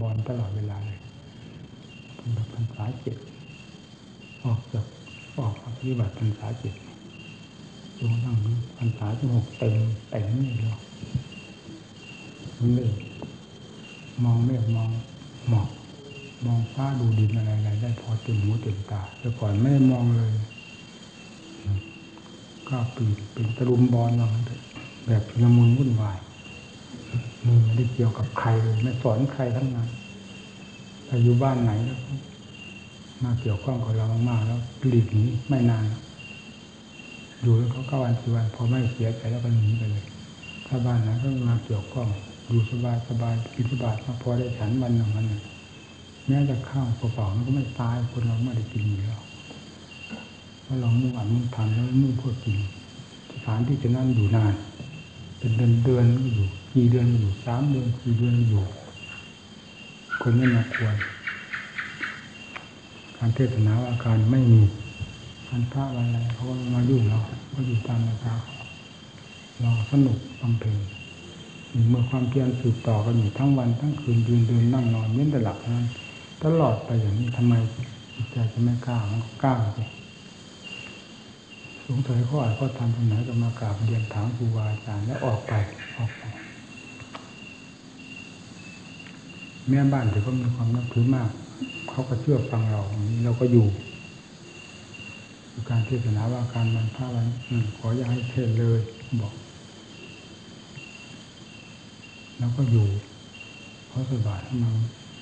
บอลตลอดเวลาเลยตั้งแต่พรรษาเจ็ดออกจากออกปฏิบัติพรรษาเจ็ดจนนั่งพรรษาที่หกเต็มเต็มนี่เลยมันเลยมองไม่มองหมอกมองฟ้าดูดินอะไรอะไรได้พอเต็มหูเต็มตาแต่ก่อนไม่ได้มองเลยก็ปีเป็นตะลุมบอลว่างั้นอะแบบชุลมุนวุ่นวาย มือไม่ได้เกี่ยวกับใครเลยไม่สอนใครทั้งนั้นถ้าอยู่บ้านไหนแล้วมาเกี่ยวข้องกับเรามากแล้วหลีกหนีไม่นานอยู่แล้วเขาเก้าวันสี่วันพอไม่เสียใจแล้วก็หนีไปเลยถ้าบ้านไหนก็มาเกี่ยวข้องอยู่สบายสบายกินสบายมาพอได้ฉันวันหนึ่งวันหนึ่งแม้จะข้าวเปล่าๆมันก็ไม่ตายคนเราไม่ได้กินอยู่แล้วเพราะเรามุ่งอัดมุ่งทำแล้วมุ่งเพื่อกินสถานที่จะนั่นอยู่นาน เป็นเดือนเดือนก็อยู่ กี่เดือนอยู่สามเดือนสี่เดือนอยู่คนไม่มาควร การเทศนาอาการไม่มีการพระอะไรเขาก็มายุ่งเราก็อยู่ตามราคาเราสนุกบำเพ็ญเมื่อความเพียรสืบต่อกันอยู่ทั้งวันทั้งคืนยืนเดินนั่งนอนเว้นแต่หลับนั้นตลอดไปอย่างนี้ทำไมจิตใจจะไม่กล้ามันก็กล้าสิสงสัยขาอาจก็ทำตรงไหนก็มากราบเรียนถามครูบาอาจารย์แล้วออกไปออกไป แม่บ้านถือก็มีความนับถือมาก เขาก็เชื่อฟังเราอนี้เราก็อยู่ การเทศนาว่าการมันพระวันขออย่าให้เทศเลยบอกแล้วก็อยู่เพราะสบายมา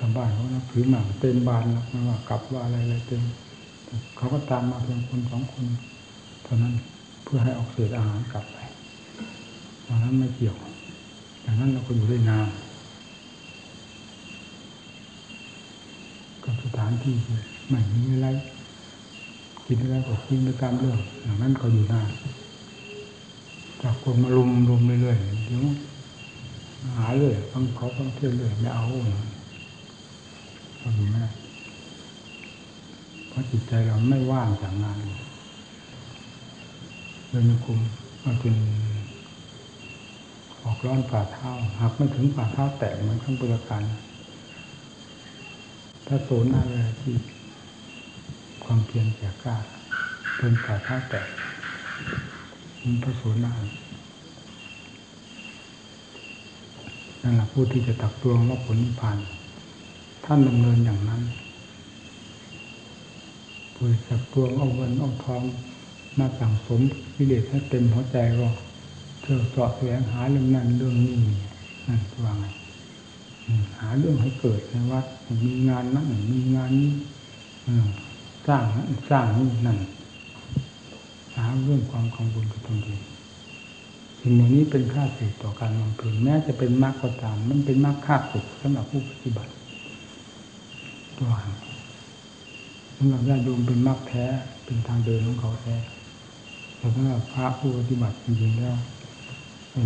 ทำบ้านเขานับถือหมากเต็มบ้านแล้วไม่ว่ากลับว่าอะไรอะไรเต็มเขาก็ตามมาเพียงคนสองคนเท่านั้นเพื่อให้ออกเศษอาหารกลับไปตอนนั้นไม่เกี่ยวอย่างนั้นเราก็อยู่ได้นาน กับสถานที่ไม่มีอะไรกินอะไรก็กินไปตามเรื่องอย่างนั้นก็อยู่ได้จากคนมาลุมลุมเรื่อยๆเดี๋ยวหาเรื่อยฟังเขาฟังเที่ยวเรื่อยไม่เอาก็อยู่ไม่ได้เพราะจิตใจเราไม่ว่างจากงานเลยมีคุมมาจนออกร้อนฝ่าเท้าหากไม่ถึงฝ่าเท้าแตกมือนข้างบริการ ถ้าโซนอะไรที่ความเพียรแก่กล้าเป็นฝ่าเท้าแตกมันพระโสนานั่นแหละผู้ที่จะตักตวงว่าผลนิพพานท่านดำเนินอย่างนั้นผู้ตักตวงเอาเงินเอาทองมาสั่งสมวิเลศให้เต็มหัวใจก็เที่ยวเจาะแสวงหาเรื่องนั้นเรื่องนี้นั่นว่าไง หาเรื่องให้เกิดในวัดมีงานนั้นมีงานนี้สร้างนั้นสร้างนี่นั่นหาเรื่องความกังวลกับตนเองสิ่งเหล่านี้เป็นค่าสึกต่อการบำเพ็ญแม้จะเป็นมรรคก็ตาม มันเป็นมรรคค่าสึกสำหรับผู้ปฏิบัติตัวสำหรับญาติโยมเป็นมรรคแท้เป็นทางเดินของเขาแท้แต่สำหรับพระผู้ปฏิบัติจริงๆแล้ว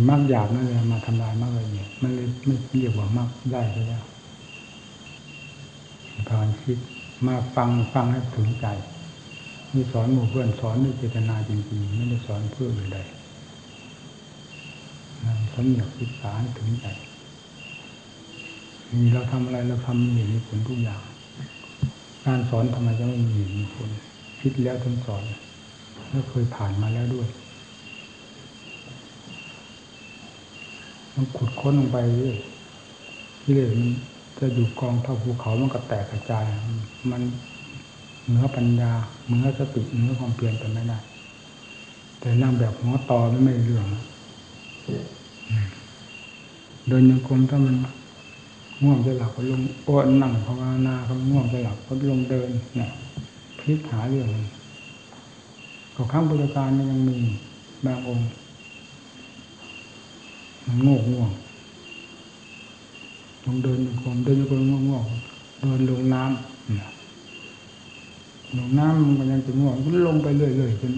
มากหยาบนั่นเลยมาทำลายมากเละเอียมันเลยไม่เรียกว่ามากได้แล้วพานคิดมาฟังฟังให้ถึงใจมีสอนหมู่เพื่อนสอนด้วยเจตนาจริงๆไม่ได้สอนเพื่ออื่นใดสำเนียกศึกษาให้ถึงใจมีเราทำอะไรเราทำมีมีผลทุกอย่าง การสอนทำไมจะไม่มีมีผลคิดแล้วถึงสอนแล้วเคยผ่านมาแล้วด้วย มันขุดค้นลงไปเรื่อยกิเลสมันจะอยู่กองเท่าภูเขามันก็แตกกระจาย มันเหนือปัญญาเหนือสติเหนือความเพียรกันไม่ได้แต่นั่งแบบหัวต่อไม่เรื่องเดินยังคมถ้ามันง่วงจะหลับก็ลงอ้นั่งภาวนาเขาง่วงจะหลับก็ลงเดินเนี่ยพิจหาเรื่องก็ครั้งบริการยังมีบางองค์ มันโง่ง่วงลงเดินคมเดินคมง่วงง่วงเดินลงน้ำลงน้ำมันก็ยังจะง่วงก็ลงไปเรื่อยๆจน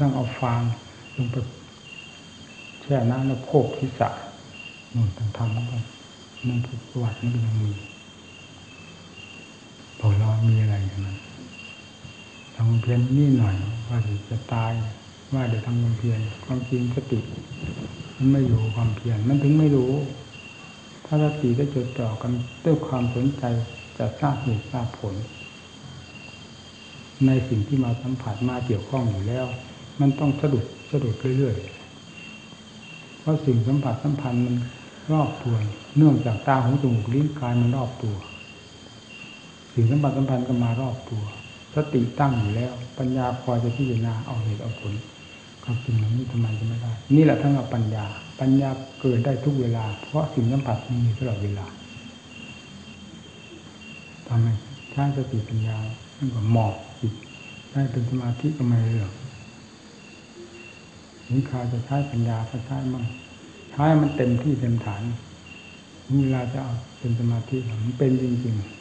ต้องเอาฟางลงไปแช่น้ำแล้วโคกที่สระนู่นต้องทำแล้วนั่นคือประวัตินี่ยังมีบอเรามีอะไรอย่างนั้นทำเพียรนี่หน่อย ว่าจะตายว่าเดี๋ยวทำเพียรความจริงสติ มันไม่อยู่ความเพียรมันถึงไม่รู้ ถ้าสติได้จดจ่อกันด้วยความสนใจจะทราบเหตุทราบผล ในสิ่งที่มาสัมผัสมาเกี่ยวข้องอยู่แล้ว มันต้องสะดุดสะดุดเรื่อยๆเพราะสิ่งสัมผัสสัมพันธ์มันรอบตัวเนื่องจากตาหูจมูกลิ้นกายมันรอบตัว สิ่งสัมผัสสัมพันธ์ก็มารอบตัว สติตั้งอยู่แล้ว ปัญญาพอจะพิจารณาเอาเหตุเอาผล ความจริงเหล่านี้ทำไมจะไม่ได้ นี่แหละทั้งกับปัญญา ปัญญาเกิดได้ทุกเวลา เพราะสิ่งสัมผัสมันมีตลอดเวลาทำไมใช้สติปัญญานั่นก็หมอบจิตได้เป็นสมาธิก็ไม่เรื่องนิคาจะใช้ปัญญาก็ใช้มั่งใช้มันเต็มที่เต็มฐานเวลาจะเอาเป็นสมาธิมันเป็นจริงๆ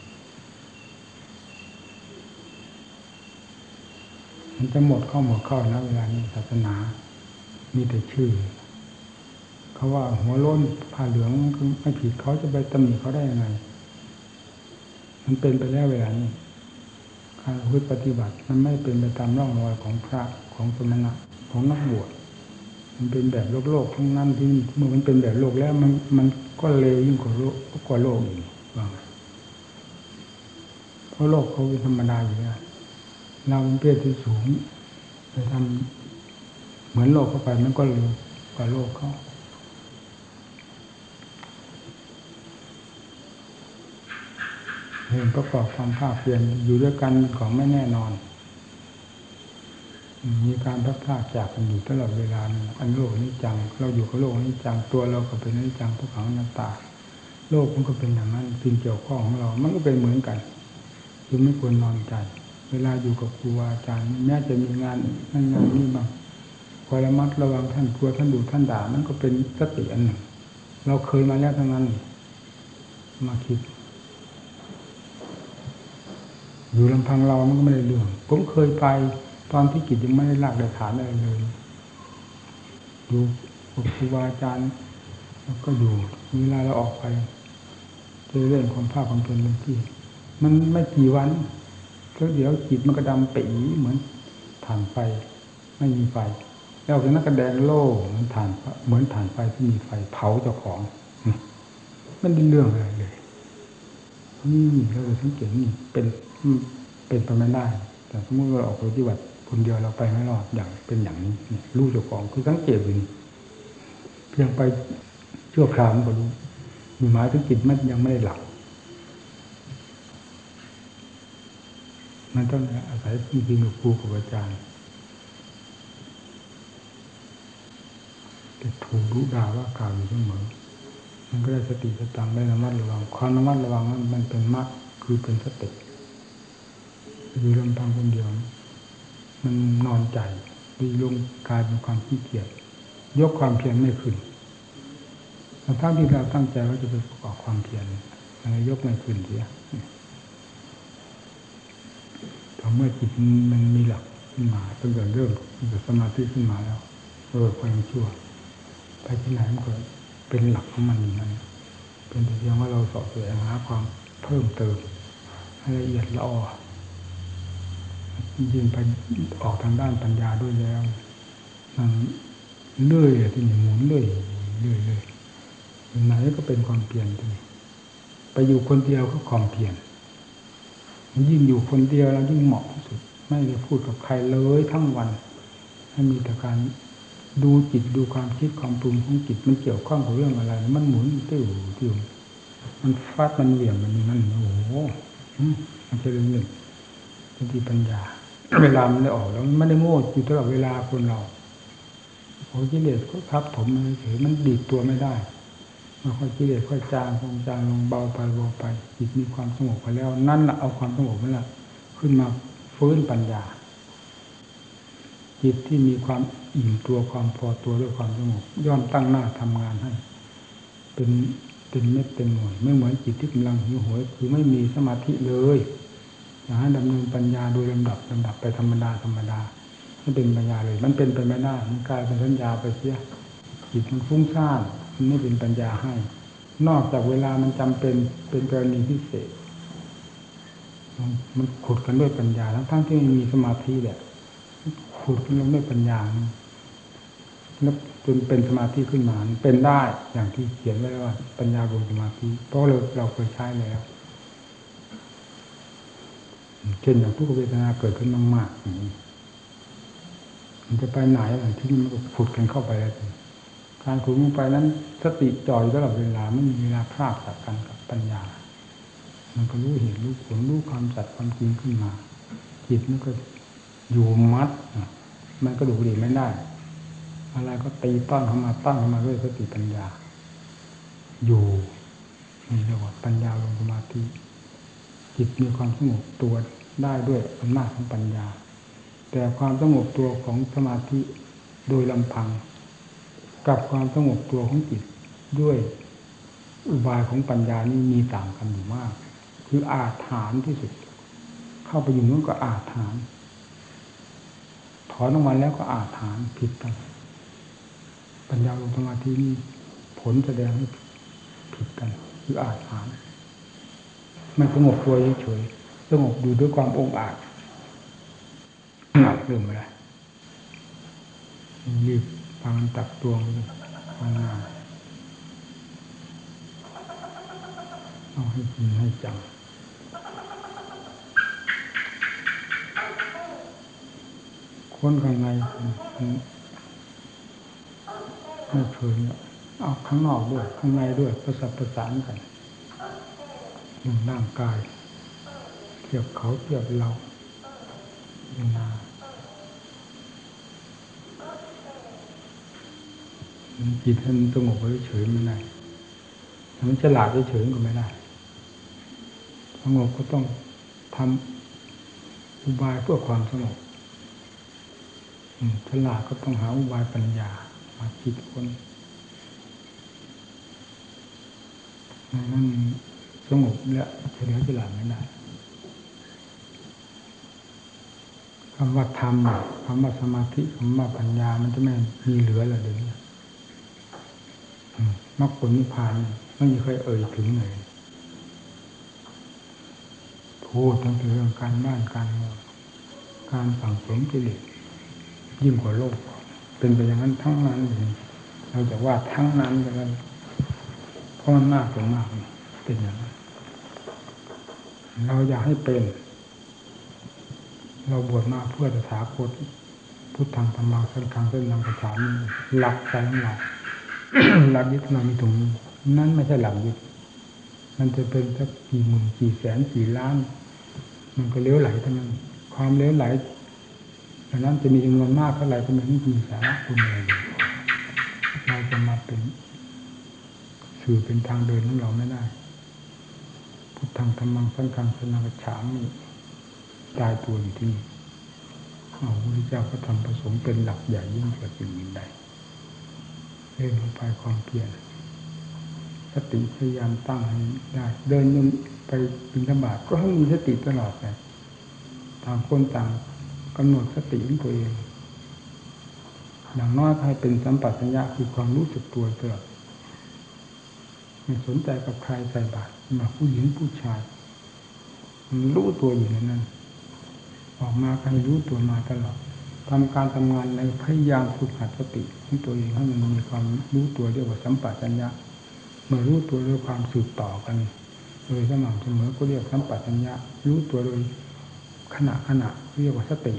มันจะหมดเข้าหมดเข้านะเวลานี้ศาสนา มีแต่ชื่อ เขาว่าหัวล้นผ้าเหลืองไม่ผิดเขาจะไปตำหนิเขาได้ยังไง มันเป็นไปแล้วเวลานี้การพุทธปฏิบัติ มันไม่เป็นไปตามร่องรอยของพระของสมณะของนักบวชมันเป็นแบบโลกโลกทั้งนั้นที่เมื่อมันเป็นแบบโลกแล้ว มันมันก็เลวยิ่งกว่าโลกกว่าโลกอีกว่าเพราะโลกเขาเป็นธรรมดาอยู่แล้ว เราเป็นเพศที่สูงไปทำเหมือนโลกเข้าไปมันก็เร็วกว่าโลกเขาเห็นประกอบความภาคเพียรอยู่ด้วยกันของไม่แน่นอน มีการพัดพลาดจากกันอยู่ตลอดเวลาอันโลกนี้จัง เราอยู่กับโลกนี้จังตัวเราก็เป็นนี้จังทุกขังนันตา โลกมันก็เป็นอย่างนั้นสิ่งเกี่ยวข้องของเรา มันก็เป็นเหมือนกันจึงไม่ควรนอนใจ เวลาอยู่กับครูอาจารย์แม้จะมีงานนั่นงานนี้บ้างคอยระมัดระวังท่านกลัวท่านดูท่านด่ามันก็เป็นสติอันหนึ่ง เราเคยมาแล้วทั้งนั้น มาคิด อยู่ลำพังเรามันก็ไม่ได้เรื่อง ผมเคยไปตอนที่กิจยังไม่ได้หลักได้ฐานอะไรเลยอยู่กับครูบาอาจารย์แล้วก็อยู่เวลาเราออกไปเจอเรื่องความภาคความเป็นเรื่องที่ มันไม่กี่วัน ก็เดี๋ยวจิตมันก็ดำปีเหมือนฐานไฟไม่มีไฟ แล้วจากนั้นก็แดงโล่มือนฐานเหมือนฐานไฟที่มีไฟเผาเจ้าของ มันเป็นเรื่องอะไรเลยนี่เราสังเกตนี่เป็นเป็นไปไม่ได้ แต่สมมติเราออกไปที่วัดคนเดียวเราไปไม่รอดอย่างเป็นอย่างนี้รู้เจ้าของคือสังเกตอยู่เพียงไปชั่วคราวมันก็รู้มีหมายถึงจิตมันยังไม่ได้หลับ มันต้องอาศัยจริงๆกับครูกับอาจารย์แต่ถูกรู้ด่าว่ากล่าวอยู่เสมอมันก็ได้สติสตังได้ระมัดระวัง ความระมัดระวังนั้นมันเป็นมรรคคือเป็นสติอยู่ลำพังคนเดียว มันนอนใจดีลงกลายเป็นความขี้เกียจยกความเพียรไม่ขึ้นทั้งที่เราตั้งใจว่าจะไปประกอบความเพียรอะไรยกไม่ขึ้นเสียพ อเมื่อจิตมันมีหลักขึ้นมาตั้งแต่เริ่มตั้งแต่สมาธิขึ้นมาแล้วเออความชั่วไปที่ไหนมันก็เป็นหลักของมันอย่างนั้นเป็นแต่เพียงว่าเราสอบสวนหาความเพิ่มเติมให้ละเอียดละออยิ่งไปออกทางด้านปัญญาด้วยแล้วมันเลื่อยที่หมุนเลื่อยเลื่อยเลื่อยไหนก็เป็นความเปลี่ยนที่ไปอยู่คนเดียวก็ความเปลี่ยน ยิ่งอยู่คนเดียวแล้วยิ่งเหมาะที่สุด ไม่ได้พูดกับใครเลยทั้งวันให้มีแต่การดูจิตดูความคิดความปรุงของจิตมันเกี่ยวข้องกับเรื่องอะไร มันหมุนติ้วติ้วมันฟาดมันเหวี่ยงมันมันโอ้โหมันจะเรื่องหนึ่งสติปัญญา เวลามันได้ออกแล้วมันไม่ได้โง่อยู่ตลอดเวลาคนเราโอ้กิเลสก็ทับผมเฉยมันดีดตัวไม่ได้ ค่อยกิเลสค่อยจางลงจางลงเบาไปเบาไปจิตมีความสงบไปแล้ว นั่นแหละเอาความสงบนั่นแหละขึ้นมาฟื้นปัญญา จิตที่มีความอิ่มตัวความพอตัวด้วยความสงบย่อมตั้งหน้าทำงานให้ เป็นเป็นเม็ดเป็นหน่วยไม่เหมือนจิตที่กำลังหิวโหยคือไม่มีสมาธิเลยอยากให้ดำเนินปัญญาโดยลำดับลำดับไปธรรมดาธรรมดาไม่เป็นปัญญาเลย มันเป็นไปไม่ได้มันกลายเป็นสัญญาไปเสียจิตมันฟุ้งซ่าน ไม่เป็นปัญญาให้ นอกจากเวลามันจำเป็นเป็นกรณีพิเศษ มันขุดกันด้วยปัญญาทั้งทั้งที่มมีสมาธิแหละขุดกันลงด้วยปัญญาแล้วจนเป็นสมาธิขึ้นมาเป็นได้อย่างที่เขียนไว้ว่า ปัญญารวมสมาธิเพราะเราเราเคยใช้แล้วเช่นอย่างทุกเวทนาเกิดขึ้นมากๆมันจะไปไหนอะไรที่มันก็ขุดกันเข้าไปแล้ว การขุดลงไปนั้นสติจ่อยตลอดเวลาไม่มีเวลาพลาดจากกันกับปัญญา มันก็รู้เห็นรู้ผลรู้ความจัดความจริงขึ้นมาจิตมันก็อยู่มัดมันก็ดูดีไม่ได้ อะไรก็ตีต้อนเข้ามาต้อนเข้ามาด้วยสติปัญญา อยู่นี่เรียกว่าปัญญาลงสมาธิจิตมีความสงบตัวได้ด้วยอำนาจของปัญญา แต่ความสงบตัวของสมาธิโดยลำพัง กับความสงบตัวของจิตด้วยอุบายของปัญญานี่มีต่างกันอยู่มาก คืออาถานที่สุด เข้าไปอยู่นู้นก็อาถานถอนออกมาแล้วก็อาถานผิดกัน ปัญญาลงสมาธินี่ผลแสดงให้ผิดกันคืออาถานมันสงบตัวเฉยๆสงบอยู่ด้วยความองอาจหนักเรื่องอะไรรีบ ฟังตักตวงฟังงาเอาให้จริงให้จังคนข้างในไม่เคยเอาข้างนอกด้วย ข้างในด้วยประสานประสานกันร่างกายเทียบเขาเทียบเรานา จิตท่านสงบไว้เฉยไม่ได้มันฉลาดเฉยก็ไม่ได้สงบก็ต้องทำอุบายเพื่อความสงบฉลาดก็ต้องหาอุบายปัญญามาคิดคนนั่นสงบและเฉลียวฉลาดไม่ได้คำว่าธรรมคำว่าสมาธิคำว่าปัญญามันจะไม่มีเหลือเลยเดี๋ยวนี้ มรรคผลนิพพานไม่มีใครเอ่ยถึงเลยพูดตั้งเรื่องการบ้านการเมืองการสั่งสมกิเลสยิ่งกว่าโลก เป็นไปอย่างนั้นทั้งนั้นเลยเราจะว่าทั้งนั้นเลยเพราะมันมากกว่ามากเป็นอย่างนั้นเราอยากให้เป็น เราบวชมาเพื่อจะถาคตพุทธังธรรมังสังฆังเส้นนำกระฉามหลักใจของเรา หลักยึดเรามีตรงนี้นั่นไม่ใช่หลักยึดมันจะเป็นสักกี่หมื่นกี่แสนกี่ล้าน มันก็เลี้ยวไหลเท่านั้น ความเลี้ยวไหลดังนั้นจะมีจำนวนมากเท่าไหร่ก็ไม่มีสาระคุณเลยเราจะมาเป็นสื่อเป็นทางเดินของเราไม่ได้พุทธังธรรมังสังฆังสนังฉางนี่ตายตัวอยู่ที่นี่เอาพระเจ้าก็ทำผสมเป็นหลักใหญ่ยิ่งกว่าสิ่งอื่นใด เล่นลงไปความเพียรสติพยายามตั้งให้ได้ เดินจนไปบินธบาตก็ให้มีสติตลอดไปต่างคนต่างกำหนดสติของตัวเอง อย่างน้อยให้เป็นสัมปชัญญะคือความรู้สึกตัวตลอดไม่สนใจกับใครใส่บาตรมาผู้หญิงผู้ชายรู้ตัวอยู่ในนั้น ออกมาใครรู้ตัวมาตลอด ทำการทำงานในพยายามฝึกหัดสติของตัวเองให้มันมีความรู้ตัวเรียกว่าสัมปชัญญะเมื่อรู้ตัวด้วยความสืบต่อกัน โดยสม่ำเสมอก็เรียกสัมปชัญญะรู้ตัวโดยขณะขณะเรียกว่าสติ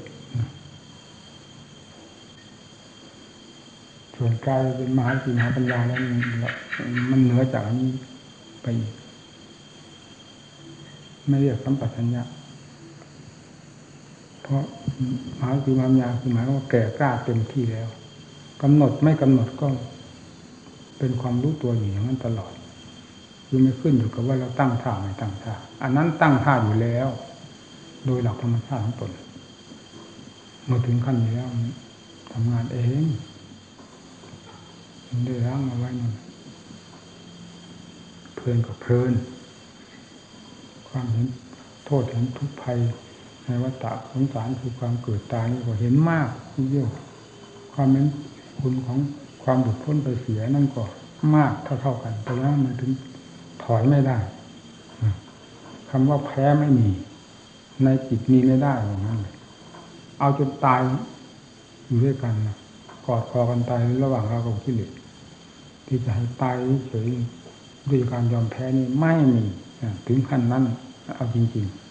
ส่วนกายเป็นมหาสีมหาปัญญาแล้วมันเหนือจากนี้ไป ไม่เรียกสัมปชัญญะ เพราะหมาสีมหาปัญญาคือหมายว่าแก่กล้าเต็มที่แล้วกำหนดไม่กำหนดก็ เป็นความรู้ตัวอยู่อย่างนั้นตลอดคือไม่ขึ้นอยู่กับว่าเราตั้งท่าไม่ตั้งท่าอันนั้นตั้งท่าอยู่แล้ว โดยหลักธรรมชาติของตนเมื่อถึงขั้นนี้แล้วทำงานเองได้ร่างมาไว้นั่นเพลินกับเพลิน ความเห็นโทษเห็นทุกภัย ในวัฏสงสารคือความเกิดตายนี่ก็เห็นมากเดียวความเป็นคุณของความบุดพ้นไปเสียนั่นก็มากเท่าๆกันแต่ว่ามันถึงถอยไม่ได้คำว่าแพ้ไม่มี ในจิตมีไม่ได้อย่างนั้นเอาจนตายอยู่ด้วยกันนะกอดคอกันตายระหว่างเรากับกิเลสที่จะให้ตายเฉยด้วยการยอมแพ้นี่ไม่มีถึงขั้นนั้น เอาจริง ๆ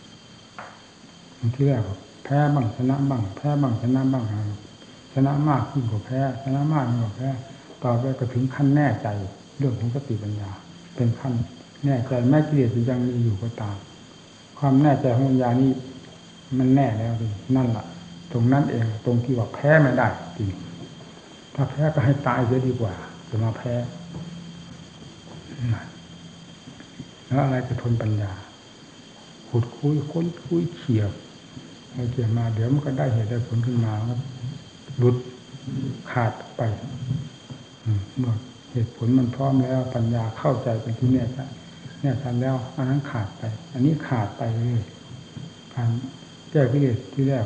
ที่แรกแพ้บ้างชนะบ้างแพ้บ้างชนะบ้างชนะมากยิ่งกว่าแพ้ชนะมากยิ่งกว่าแพ้ต่อไปก็ถึงขั้นแน่ใจเรื่องของสติปัญญา เป็นขั้นแน่ใจแม้กิเลสยังมีอยู่ก็ตาม ความแน่ใจของปัญญานี่มันแน่แล้วดินั่นแหละตรงนั้นเองตรงที่ว่าแพ้ไม่ได้จริงถ้าแพ้ก็ให้ตายเสียดีกว่าจะมาแพ้แล้วอะไรจะทนปัญญาขุดคุยค้นคุยเขียเอาเกี่ยมาเดี๋ยวมันก็ได้เหตุได้ผลขึ้นมาครับหลุดขาดไปเมื่อเหตุผลมันพร้อมแล้วปัญญาเข้าใจเป็นที่แน่ชัดแน่ชัดแล้วอันนั้นขาดไป อันนี้ขาดไปเลยการแก้กิเลสที่แรก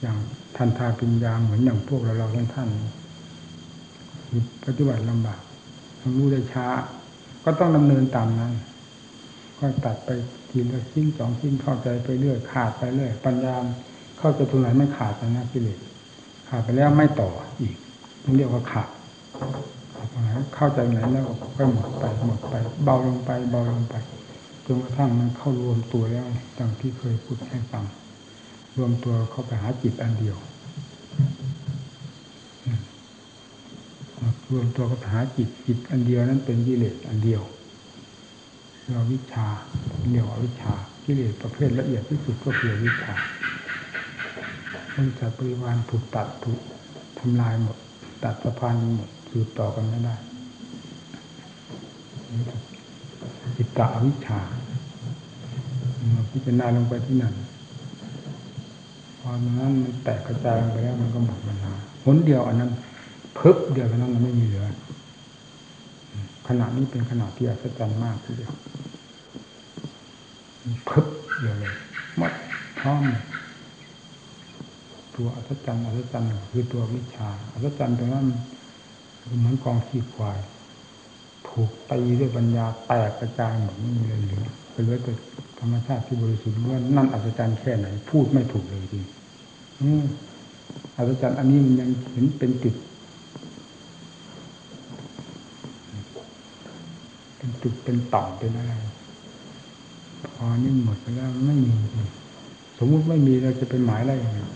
อย่างทันทาปิญญาเหมือนอย่างพวกเราเราท่านท่านปฏิบัติลำบากทำรู้ได้ช้า ก็ต้องดำเนินตามนั้นก็ตัดไป ทีละชิ้นสองชิ้นเข้าใจไปเรื่อยขาดไปเรื่อยปัญญาเข้าใจตรงไหนไม่ขาดนะกิเลสขาดไปแล้วไม่ต่ออีกนี่เรียกว่าขาดเข้าใจไหนแล้วก็หมดไปหมดไป เบาลงไปเบาลงไปจนกระทั่งมันเข้ารวมตัวแล้วดังที่เคยพูดให้ฟังรวมตัวเข้าไปหาจิตอันเดียวรวมตัวเข้าไปหาจิตจิตอันเดียวนั้นเป็นกิเลสอันเดียว เราวิชาเรียกว่าวิชากิเลสประเภทละเอียดที่สุดก็คือวิชามันจะปริวานถูกตัดถูกทำลายหมด ตัดสะพานหมดสืบต่อกันไม่ได้จิตตะวิชาพิจารณาลงไปที่นั่นพอนั้นมันแตกกระจายไปแล้วมันก็หมดปัญหาผลเดียวอันนั้นเพึบเดียวอันั้นมันไม่มีเหลือ ขณะนี้เป็นขณะที่อัศจรรย์มากทีเดียวพึบเดียวเลยหมดพร้อมตัวอัศจรรย์อัศจรรย์คือตัววิชาอัศจรรย์ตรงนั้นเหมือนกองขี้ควาย ถูกตีด้วยปัญญาแตกกระจายหมดไม่มีเลยเหลือไปเหลือแต่ธรรมชาติที่บริสุทธิ์ว่านั่นอัศจรรย์แค่ไหน พูดไม่ถูกเลยจริงอัศจรรย์อันนี้มันยังเห็นเป็นจุดเป็น จุดเป็นต่อเป็นอะไรพอนี่หมดไปแล้วไม่มี สมมุติไม่มีเราจะเป็นหมายอะไรอย่างเงี้ย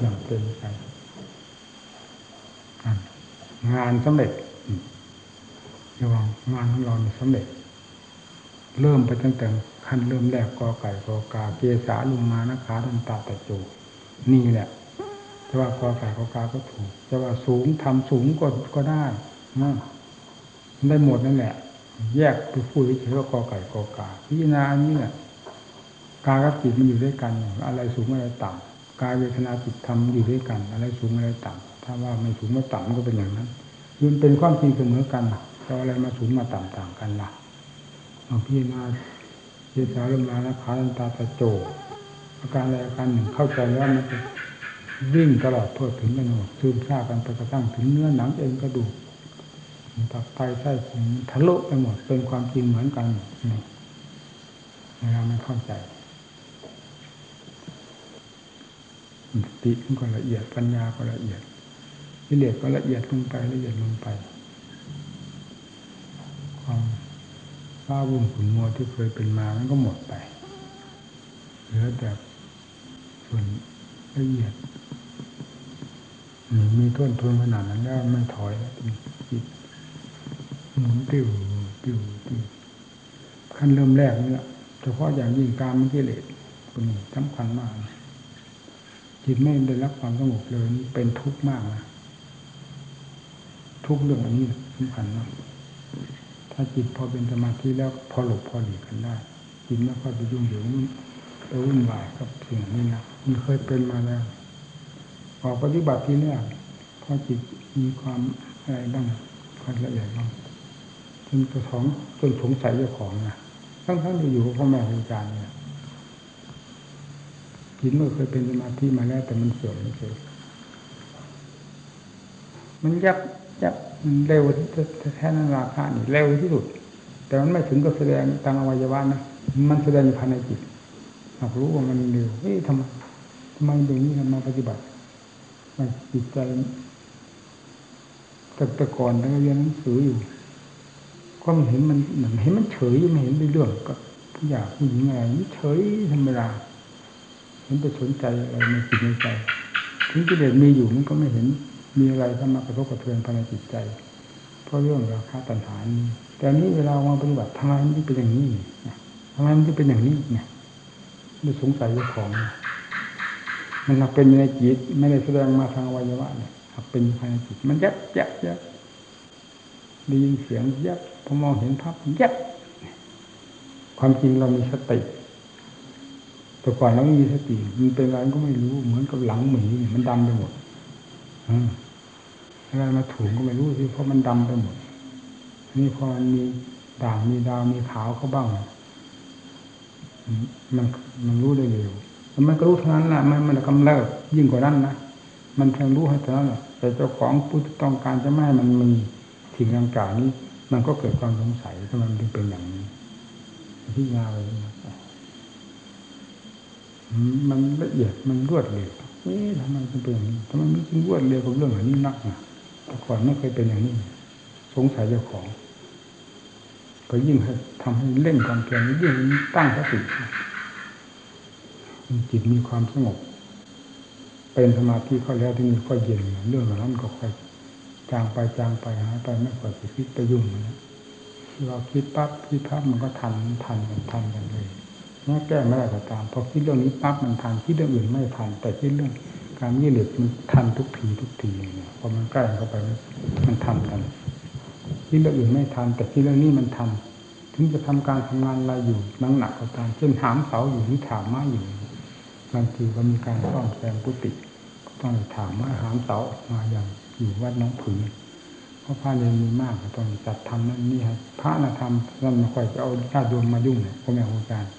อย่างเป็นไปงานสำเร็จระวังงานของเราสำเร็จ เริ่มไปตั้งแต่ขั้นเริ่มแรกกอไก่กอกา เกสาลุมมานะขาตันตาตะโจนี่แหละจะว่ากอไก่กอกาก็ถูกจะว่าสูงทำสูงก็ก็ได้นะ ได้หมดนั่นแหละ แยกไปพูดเฉยว่ากอไก่กอกาพิจารณาอันนี้เนี่ยกายกับจิตมันอยู่ด้วยกัน อะไรสูงอะไรต่ำกายเวทนาจิตธรรมอยู่ด้วยกัน อะไรสูงอะไรต่ำถ้าว่าไม่สูงไม่ต่ำมันก็เป็นอย่างนั้นมันเป็นความจริงเสมอกันจะอะไรมาสูงมาต่ำต่างกันล่ะเอาพิจารณาเยสาลมลาและขาตันตาตะโจอาการอะไรอาการหนึ่งเข้าใจแล้วมันจะวิ่งตลอดเพื่อถึงกันหมดซึมซากันไปกระทั่งถึงเนื้อหนังเองกระดูก ตับไตไส้พุงทะลุไปหมด เป็นความจริงเหมือนกันเวลาไม่เข้าใจสติมันก็ละเอียดปัญญาก็ละเอียดวิเลศก็ละเอียดลงไปละเอียดลงไป ความว้าวุ่นขุนมัวที่เคยเป็นมามันก็หมดไปเหลือแต่ส่วนละเอียดมีต้นทุนขนาดนั้นแล้วไม่ถอยจิต หมุนติวติวติวขั้นเริ่มแรกนี่แหละเฉพาะอย่างยิ่งการมันกิเลสเป็นสำคัญมากจิตไม่ได้รับความสงบเลยเป็นทุกข์มากนะทุกเรื่องอันนี้สำคัญนะถ้าจิตพอเป็นสมาธิแล้วพอหลบพอหลีกกันได้จิตไม่ค่อยไปยุ่งเหยิงไปวุ่นวายกับสิ่งนี้นะมันเคยเป็นมาแล้วออกปฏิบัติที่แรกพอจิตมีความอะไรบ้างความละเอียดบ้าง จนกระท้องจนสงสัยเจ้าของนะทั้งทั้งที่อยู่กับพ่อแม่ครูอาจารย์เนี่ยจิตเมื่อเคยเป็นสมาธิมาแล้วแต่มันเสื่อมเฉยมันยับยับเร็วแท้นั้นราคานี่เร็วที่สุด แต่มันไม่ถึงกับแสดงทางอวัยวะนะมันแสดงภายในจิตหากรู้ว่ามันเร็วเฮ้ยทำไมทำไมตรงนี้มาปฏิบัติจิตใจแต่แต่ก่อนเราเรียนหนังสืออยู่ ก็มเห็นมันเหมือนเห็นมันเฉยไม่เห็นไปเรื่องกับผู้อยากผู้หญิงอะไรนี่เฉยธรรมดาเห็นไปสนใจอะไรในจิตในใจถึงกิเลสมีอยู่มันก็ไม่เห็นมีอะไรเข้ามากระทบกระเทือนภายในจิตใจ เพราะเรื่องราคาตัณหานี้แต่นี้เวลามาปฏิบัติทำไมมันเป็นอย่างนี้ทำไมมันเป็นอย่างนี้เนี่ยไม่สงสัยเจ้าของ มันหลักเป็นในจิต ไม่ได้แสดงมาทางวัยวะเนี่ยหลักเป็นภายในจิต มันยับยับยับ ได้ยินเสียงยับพอมองเห็นภาพยับความจริงเรามีสติแต่ก่อนเราไม่มีสติมันเป็นอะไรก็ไม่รู้เหมือนกับหลังหมีเนี่มันดำไปหมดอะไรมาถูงก็ไม่รู้สิเพราะมันดำไปหมดนี่พอมันมีด่างมีดาวมีขาวเขาบ้างมันมันรู้ได้เร็วมันก็รู้เท่านั้นแหละมันมันกำเริบยิ่งกว่านั้นนะมันเพียงรู้ให้เท่านั้นแหละแต่เจ้าของผู้ต้องการจะไม่ให้มันมี สิ่งดังกล่าวนี้ มันก็เกิดความสงสัยทำไมมันถึงเป็นอย่างนี้พิจารณาไปมันละเอียดมันรวดเร็วเอ๊ะทำไมมันเป็นอย่างนี้ทำไมมันถึงรวดเร็วกับเรื่องเหล่านี้นักนะแต่ก่อนไม่เคยเป็นอย่างนี้ สงสัยเจ้าของก็ยิ่งให้ทำให้เล่นความเพียรยิ่งตั้งสติจิตมีความสงบ เป็นสมาธิเขาแล้วที่นี่ก็เย็นเรื่องเหล่านั้นก็ค่อย จางไปจางไปหายไปไม่ค่อยไปคิดไปยุ่งนะเราคิดปั๊บคิดปั๊บมันก็ทันทันกันทันกันเลยแม้แก้ไม่ได้ก็ตามพอคิดเรื่องนี้ปั๊บมันทันคิดเรื่องอื่นไม่ทัน แต่คิดเรื่องการยี่เหลือมันทันทุกทีทุกทีเนี่ยพอมันใกล้เข้าไปมันทันกันคิดเรื่องอื่นไม่ทัน แต่คิดเรื่องนี้มันทันถึงจะทำการทำงานอะไรอยู่นังหนักก็ตามเช่นถามเสาอยู่ที่ถามไม้อยู่บางทีก็มีการซ่อมแซมกุฏิก็ต้องถามว่าหามเสาออกมาอย่าง อยู่วัดน้องผืนเพราะพระเรียนมีมากตองจัดทำนั่นนี่ครับพระนะทำนั่นไม่ค่อยจะเอาญาติโยมมายุ่งเนี่ยพ่อแม่ครูอาจารย์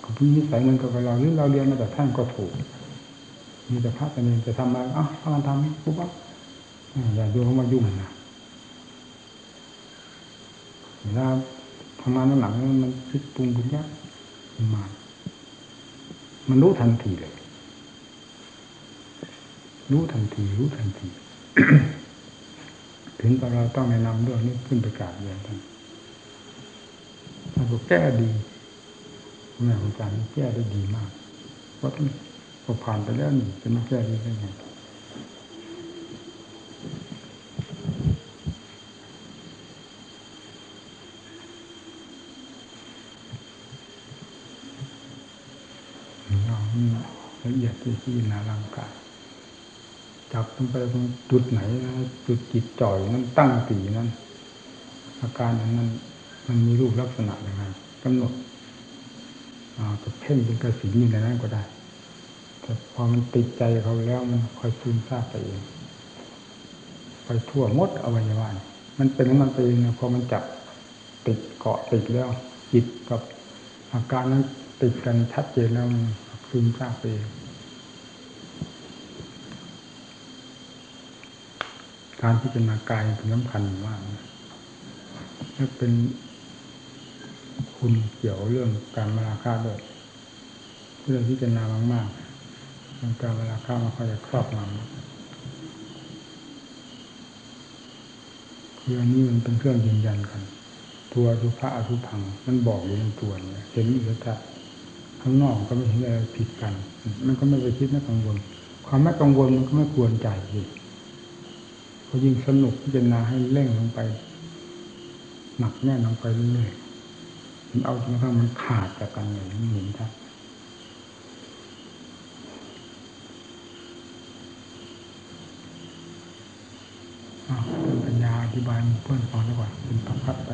เขาพูดนิสัยเหมือนกับเราหรือเราเรียนมาจากท่านก็ถูก มีแต่พระแต่เนรจะทำอะไรอะพระมันทำปุ๊บปั๊บอย่าดูเขามายุ่งนะเวลาทำงานหลังมันคิดปรุงบุญยากมามันรู้ทันทีเลย รู้ทันทีรู้ทันที ถึงตอนเราต้องแนะนำเรื่องนี้ขึ้นประกาศเรียนท่านท่านก็แก้ดีแม่ของอาจารย์แก้ได้ดีมากเพราะท่านพอผ่านไปแล้วนี่จะมาแก้ดีได้ไงละเอียดที่ที่นาร่างกาย จับลงไปตรงจุดไหนจุดจิตจ่อยนั้นตั้งตีนั้น อาการนั้นมันมีรูปลักษณะยังไงกำหนดจะเพ่งเป็นกระสีอยู่ในนั้นก็ได้ แต่พอมันติดใจเขาแล้วมันคอยซึมซาบไปเองไปทั่วมดอวัยวะมันเป็นของมันไปเองพอมันจับติดเกาะติดแล้ว จิตกับอาการนั้นติดกันชัดเจนแล้วซึมซาบไปเอง การพิจารณากายเป็นสำคัญมากถ้าเป็นคุณเกี่ยวเรื่องการมาราคาด้วยเรื่องพิจารณามากๆเรื่องการมาราคามันค่อยจะครอบงำคืออันนี้มันเป็นเครื่องยืนยันกัน ตัวสุภาอสุพัง มันบอกอยู่ในตัวเนี่ยเห็นอยู่แต่ข้างนอกก็ไม่เห็นอะไรผิดกัน มันก็ไม่ไปคิดไม่กังวล ความไม่กังวลมันก็ไม่ควรใจอยู่ พอยิ่งสนุกพิจารณาให้เร่งลงไป หนักแน่นลงไปเรื่อยๆมันเอาจนกระทั่งมันขาดจากกันอย่างนี้เห็นชัดเป็นปัญญาอธิบายเพื่อนฟังดีกว่าเป็นพักๆไป